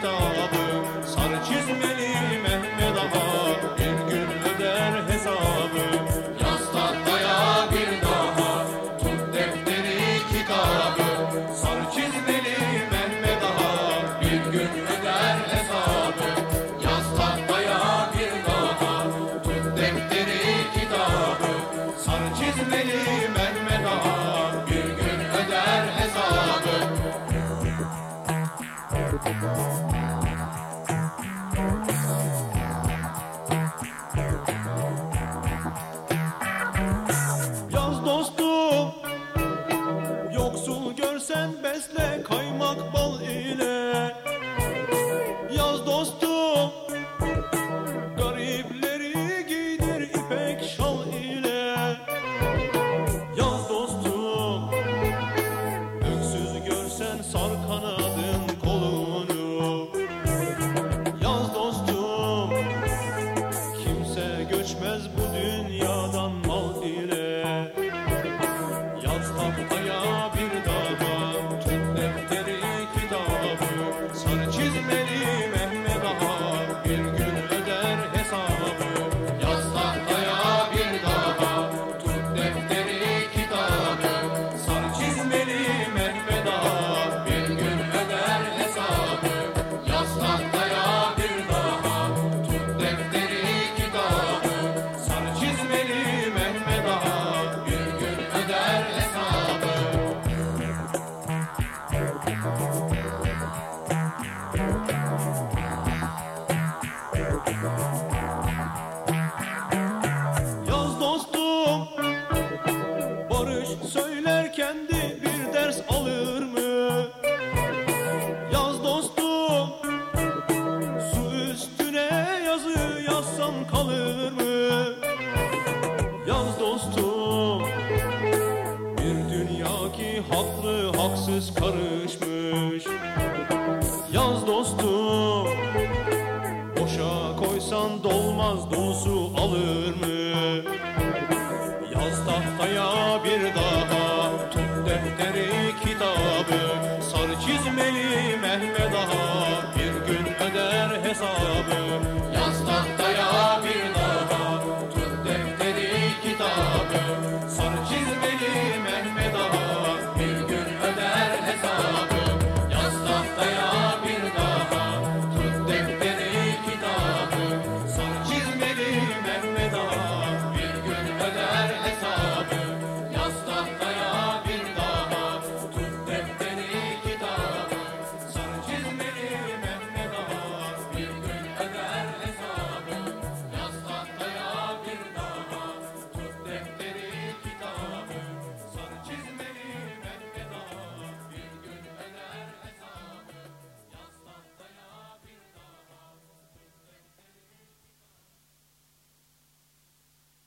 guitar. sen besle kaymak bal ile. Haksız karışmış Yaz dostum Boşa koysan dolmaz dolusu alır mı? Yaz tahtaya bir daha